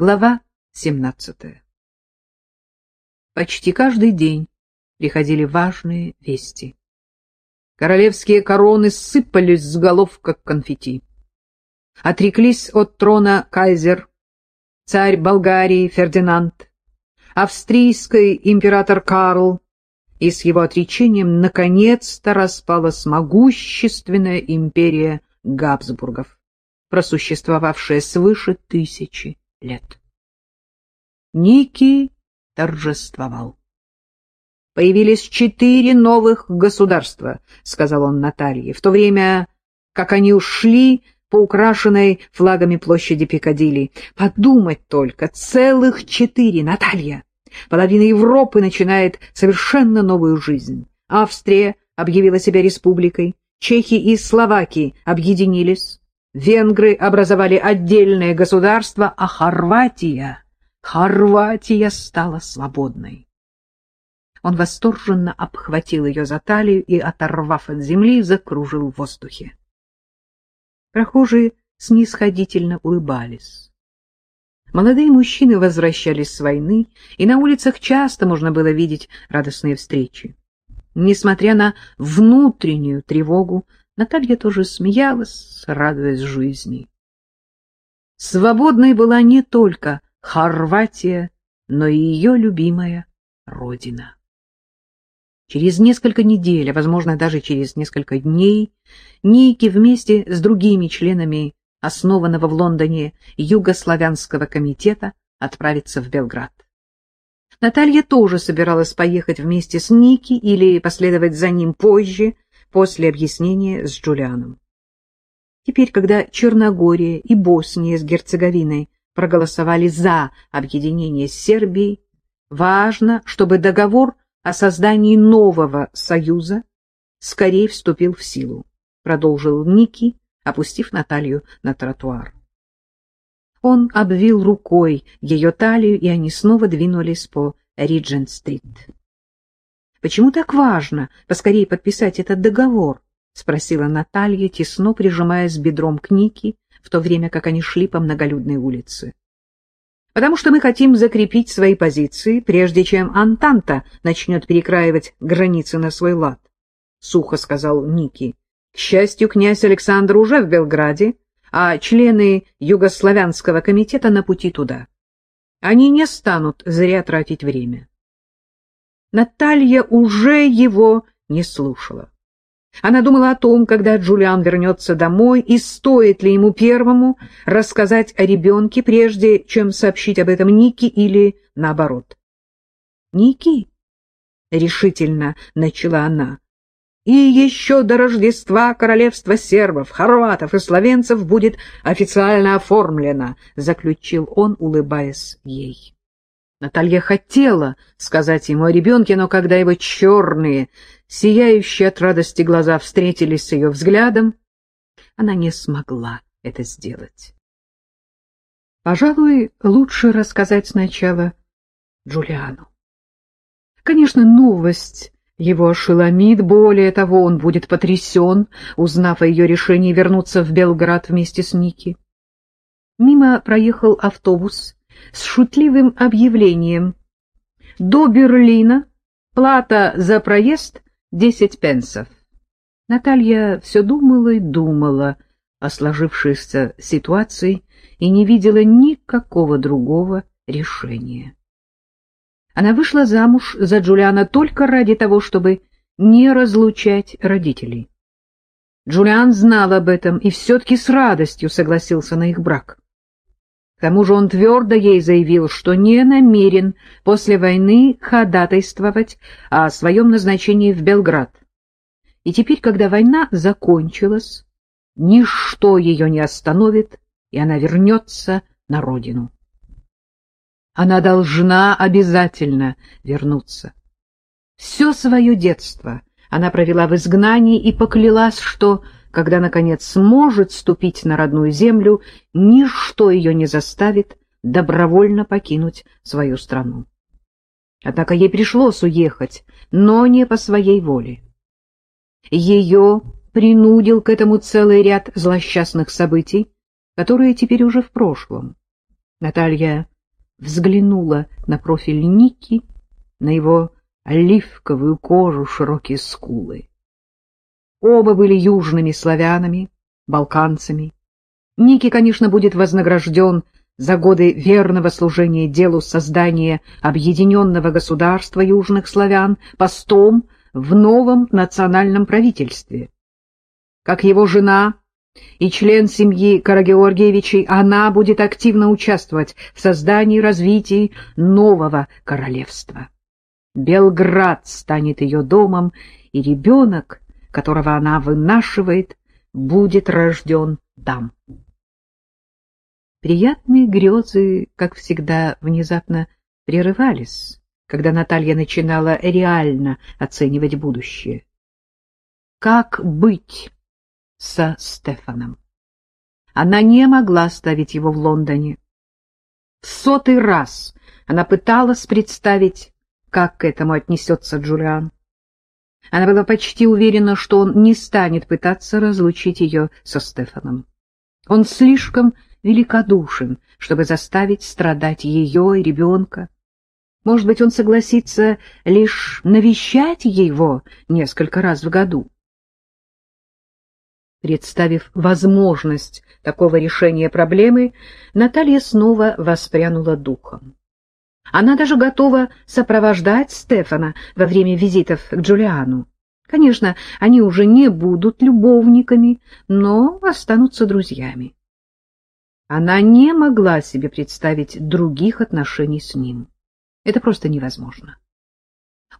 Глава 17. Почти каждый день приходили важные вести. Королевские короны сыпались с голов, как конфетти. Отреклись от трона кайзер, царь Болгарии Фердинанд, австрийский император Карл, и с его отречением наконец-то распалась могущественная империя Габсбургов, просуществовавшая свыше тысячи лет. Ники торжествовал. «Появились четыре новых государства», — сказал он Наталье, в то время как они ушли по украшенной флагами площади Пикадилли. «Подумать только, целых четыре, Наталья! Половина Европы начинает совершенно новую жизнь. Австрия объявила себя республикой, чехи и словаки объединились, Венгры образовали отдельное государство, а Хорватия, Хорватия стала свободной. Он восторженно обхватил ее за талию и, оторвав от земли, закружил в воздухе. Прохожие снисходительно улыбались. Молодые мужчины возвращались с войны, и на улицах часто можно было видеть радостные встречи. Несмотря на внутреннюю тревогу, Наталья тоже смеялась, радуясь жизни. Свободной была не только Хорватия, но и ее любимая родина. Через несколько недель, а, возможно, даже через несколько дней, Ники вместе с другими членами основанного в Лондоне Югославянского комитета отправится в Белград. Наталья тоже собиралась поехать вместе с Ники или последовать за ним позже, после объяснения с Джулианом. Теперь, когда Черногория и Босния с Герцеговиной проголосовали за объединение с Сербией, важно, чтобы договор о создании нового союза скорее вступил в силу, продолжил Ники, опустив Наталью на тротуар. Он обвил рукой ее талию, и они снова двинулись по Риджент-стрит. — Почему так важно поскорее подписать этот договор? — спросила Наталья, тесно прижимаясь бедром к Нике, в то время как они шли по многолюдной улице. — Потому что мы хотим закрепить свои позиции, прежде чем Антанта начнет перекраивать границы на свой лад, — сухо сказал Ники. — К счастью, князь Александр уже в Белграде, а члены Югославянского комитета на пути туда. Они не станут зря тратить время. Наталья уже его не слушала. Она думала о том, когда Джулиан вернется домой, и стоит ли ему первому рассказать о ребенке, прежде чем сообщить об этом Ники или наоборот. «Ники?» — решительно начала она. «И еще до Рождества королевство сербов, хорватов и словенцев будет официально оформлено», — заключил он, улыбаясь ей. Наталья хотела сказать ему о ребенке, но когда его черные, сияющие от радости глаза встретились с ее взглядом, она не смогла это сделать. Пожалуй, лучше рассказать сначала Джулиану. Конечно, новость его ошеломит, более того, он будет потрясен, узнав о ее решении вернуться в Белград вместе с Ники. Мимо проехал автобус, с шутливым объявлением «До Берлина плата за проезд — десять пенсов». Наталья все думала и думала о сложившейся ситуации и не видела никакого другого решения. Она вышла замуж за Джулиана только ради того, чтобы не разлучать родителей. Джулиан знал об этом и все-таки с радостью согласился на их брак. К тому же он твердо ей заявил, что не намерен после войны ходатайствовать о своем назначении в Белград. И теперь, когда война закончилась, ничто ее не остановит, и она вернется на родину. Она должна обязательно вернуться. Все свое детство она провела в изгнании и поклялась, что когда, наконец, сможет ступить на родную землю, ничто ее не заставит добровольно покинуть свою страну. Однако ей пришлось уехать, но не по своей воле. Ее принудил к этому целый ряд злосчастных событий, которые теперь уже в прошлом. Наталья взглянула на профиль Ники, на его оливковую кожу, широкие скулы. Оба были южными славянами, балканцами. Ники, конечно, будет вознагражден за годы верного служения делу создания объединенного государства южных славян постом в новом национальном правительстве. Как его жена и член семьи Карагеоргиевичей, она будет активно участвовать в создании и развитии нового королевства. Белград станет ее домом, и ребенок, которого она вынашивает, будет рожден там. Приятные грезы, как всегда, внезапно прерывались, когда Наталья начинала реально оценивать будущее. Как быть со Стефаном? Она не могла оставить его в Лондоне. В сотый раз она пыталась представить, как к этому отнесется Джулиан. Она была почти уверена, что он не станет пытаться разлучить ее со Стефаном. Он слишком великодушен, чтобы заставить страдать ее и ребенка. Может быть, он согласится лишь навещать его несколько раз в году. Представив возможность такого решения проблемы, Наталья снова воспрянула духом. Она даже готова сопровождать Стефана во время визитов к Джулиану. Конечно, они уже не будут любовниками, но останутся друзьями. Она не могла себе представить других отношений с ним. Это просто невозможно.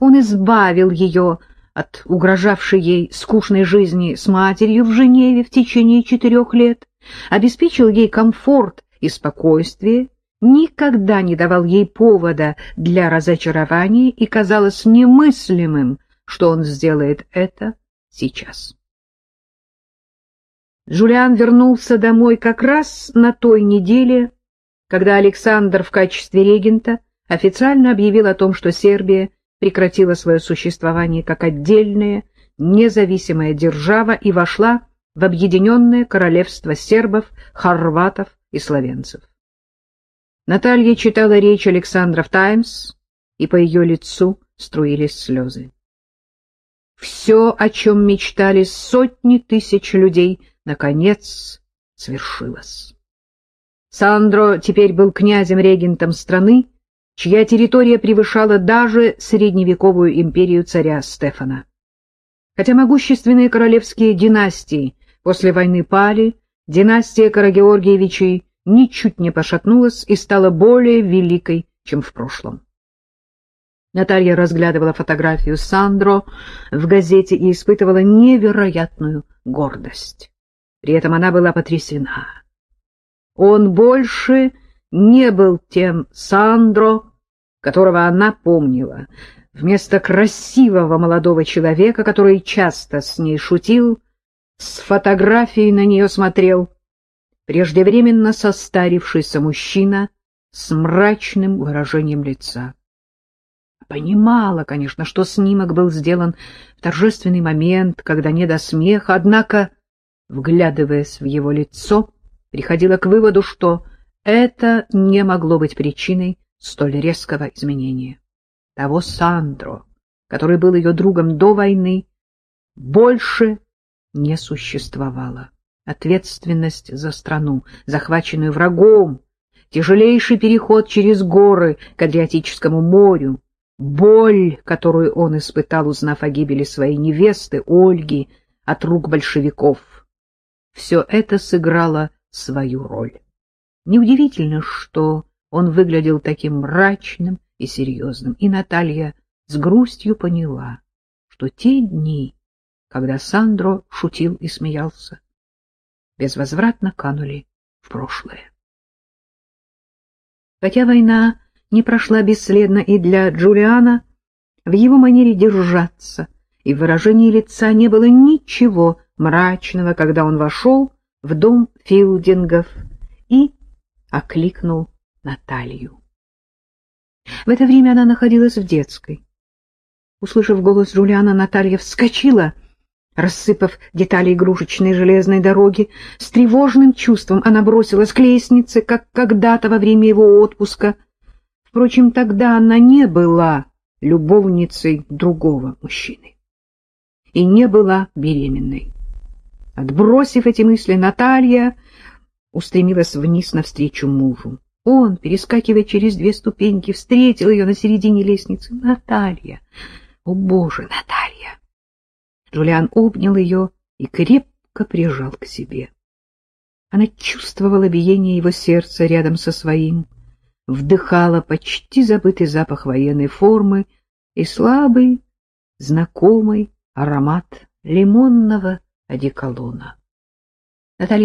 Он избавил ее от угрожавшей ей скучной жизни с матерью в Женеве в течение четырех лет, обеспечил ей комфорт и спокойствие, никогда не давал ей повода для разочарования и казалось немыслимым, что он сделает это сейчас. Джулиан вернулся домой как раз на той неделе, когда Александр в качестве регента официально объявил о том, что Сербия прекратила свое существование как отдельная, независимая держава и вошла в объединенное королевство сербов, хорватов и словенцев. Наталья читала речь Александра в «Таймс», и по ее лицу струились слезы. Все, о чем мечтали сотни тысяч людей, наконец свершилось. Сандро теперь был князем-регентом страны, чья территория превышала даже средневековую империю царя Стефана. Хотя могущественные королевские династии после войны пали, династия Карагеоргиевичей ничуть не пошатнулась и стала более великой, чем в прошлом. Наталья разглядывала фотографию Сандро в газете и испытывала невероятную гордость. При этом она была потрясена. Он больше не был тем Сандро, которого она помнила. Вместо красивого молодого человека, который часто с ней шутил, с фотографией на нее смотрел преждевременно состарившийся мужчина с мрачным выражением лица. Понимала, конечно, что снимок был сделан в торжественный момент, когда не до смеха, однако вглядываясь в его лицо, приходила к выводу, что это не могло быть причиной столь резкого изменения. Того Сандро, который был ее другом до войны, больше не существовало. Ответственность за страну, захваченную врагом, тяжелейший переход через горы к Адриатическому морю, боль, которую он испытал, узнав о гибели своей невесты Ольги от рук большевиков — все это сыграло свою роль. Неудивительно, что он выглядел таким мрачным и серьезным, и Наталья с грустью поняла, что те дни, когда Сандро шутил и смеялся, безвозвратно канули в прошлое. Хотя война не прошла бесследно и для Джулиана, в его манере держаться и в выражении лица не было ничего мрачного, когда он вошел в дом Филдингов и окликнул Наталью. В это время она находилась в детской. Услышав голос Джулиана, Наталья вскочила, Рассыпав детали игрушечной железной дороги, с тревожным чувством она бросилась к лестнице, как когда-то во время его отпуска. Впрочем, тогда она не была любовницей другого мужчины и не была беременной. Отбросив эти мысли, Наталья устремилась вниз навстречу мужу. Он, перескакивая через две ступеньки, встретил ее на середине лестницы. «Наталья! О, Боже, Наталья!» Джулиан обнял ее и крепко прижал к себе. Она чувствовала биение его сердца рядом со своим, вдыхала почти забытый запах военной формы и слабый, знакомый аромат лимонного одеколона.